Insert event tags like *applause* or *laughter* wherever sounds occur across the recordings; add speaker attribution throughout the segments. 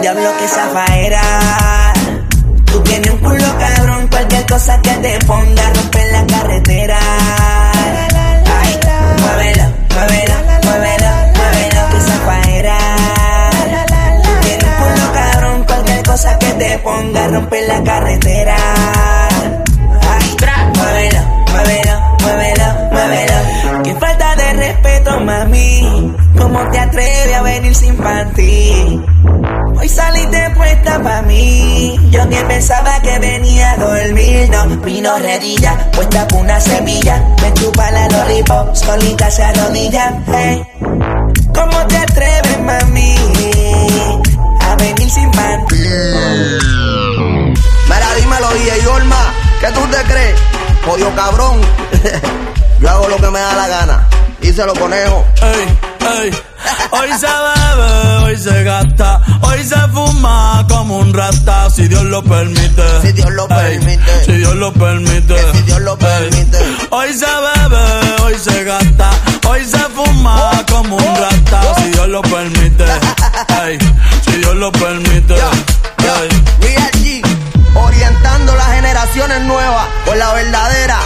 Speaker 1: Diablo que zafaera. Tú tienes un culo cabrón, cualquier cosa que te ponga romper la carretera. Ay, muévelo, muévelo, muévelo, muévelo, que zafaera. Tú tienes un culo cabrón, cualquier cosa que te ponga romper la carretera. Ay, muévelo, muévelo, muévelo, muévelo. Qué falta de respeto, mami. ¿Cómo te atreves a venir sin panty? Saliste puesta pa' mí. Yo ni pensaba que venía a dormir. No, vino redilla, puesta por una semilla. Me chupa la lollipop, solita se arrodilla. Hey. ¿Cómo te atreves, mami? A venir sin panty.
Speaker 2: Mira, dímelo, DJ Olma, ¿qué tú te crees? Jodido cabrón. *laughs* Yo hago lo que me da la gana. Díselo, conejo.
Speaker 3: Ey, ey. Hoy se bebe, hoy se gasta, hoy se fuma como un rata, si Dios lo permite.
Speaker 2: Si Dios lo
Speaker 3: Ey,
Speaker 2: permite.
Speaker 3: Si Dios lo permite.
Speaker 2: Que si Dios lo
Speaker 3: Ey.
Speaker 2: permite.
Speaker 3: Hoy se bebe, hoy se gasta, hoy se fuma como un rata, si Dios lo permite. Ey, Si Dios lo permite. Ey.
Speaker 2: Real G, orientando las generaciones nuevas por la verdadera.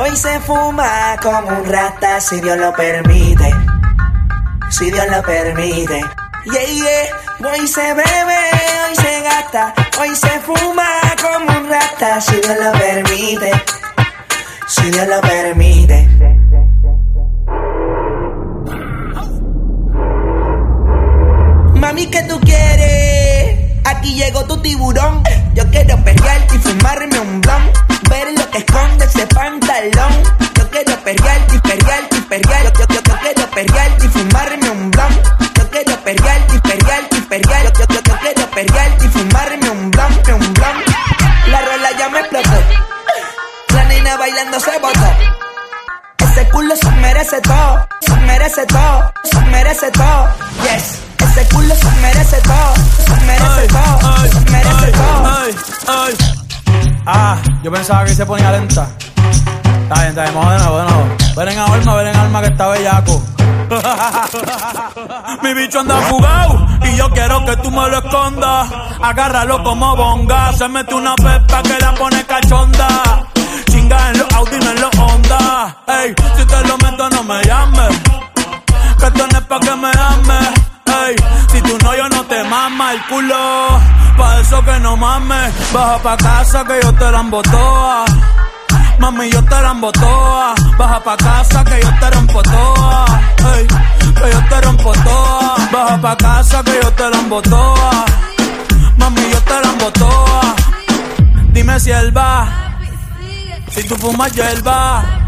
Speaker 1: Hoy se fuma como un rata, si Dios lo permite. Si Dios lo permite. Yeah, yeah. Hoy se bebe, hoy se gasta, hoy se fuma como un rata, si Dios lo permite. Si Dios lo permite. Mami, ¿qué tú quieres? Aquí llegó tu tiburón. Yo quiero perrearte y fumarme un blon. Ver lo que esconde ese pantalón. Yo quiero perrearte y perrearte y perrear. Yo, yo, yo quiero perrearte y fumarme un blon. Yo quiero perrearte y perrearte y perrear. Yo, yo, yo quiero perrearte y fumarme un blon, un blon. La rola ya me explotó. La nena bailando se botó. Ese culo se merece todo, se merece todo, se merece todo. Yes,
Speaker 3: yo pensaba que se ponía lenta. Está bien, está bien, vamos de nuevo, de nuevo. Ven en alma, ven en alma que está bellaco. *laughs* Mi bicho anda fugado y yo quiero que tú me lo escondas. Agárralo como bonga. Se mete una pepa que la pone cachonda. Chinga en los Audi, no en los Honda. Ey, si te lo meto, no me llames. Que esto no es pa' que me ames. Ey, si tú no, yo no te mama el culo. Pa' eso que no mames. Baja pa' casa que yo te la embotoa. Mami, yo te la embotoa. Baja pa' casa que yo te rompo toa. Ey, que yo te rompo toa. Baja pa' casa que yo te la embotoa. Mami, yo te la embotoa. Dime si él va. Si tú fumas hierba.